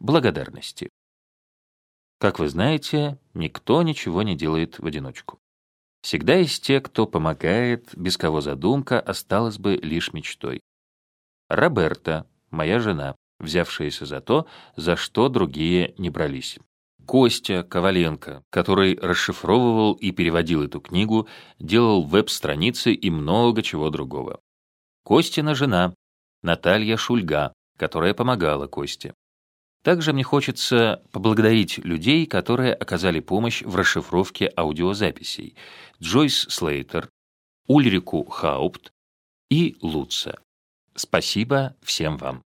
благодарности. Как вы знаете, никто ничего не делает в одиночку. Всегда есть те, кто помогает, без кого задумка осталась бы лишь мечтой. Роберта, моя жена, взявшаяся за то, за что другие не брались. Костя Коваленко, который расшифровывал и переводил эту книгу, делал веб-страницы и много чего другого. Костина жена, Наталья Шульга, которая помогала Косте. Также мне хочется поблагодарить людей, которые оказали помощь в расшифровке аудиозаписей. Джойс Слейтер, Ульрику Хаупт и Луца. Спасибо всем вам.